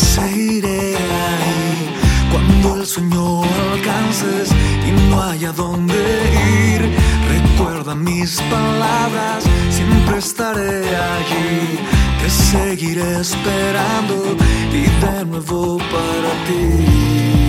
seguiré ahí cuando el sueño alcances y no haya dónde ir. Recuerda mis palabras, siempre estaré allí. Te seguiré esperando y de nuevo para ti.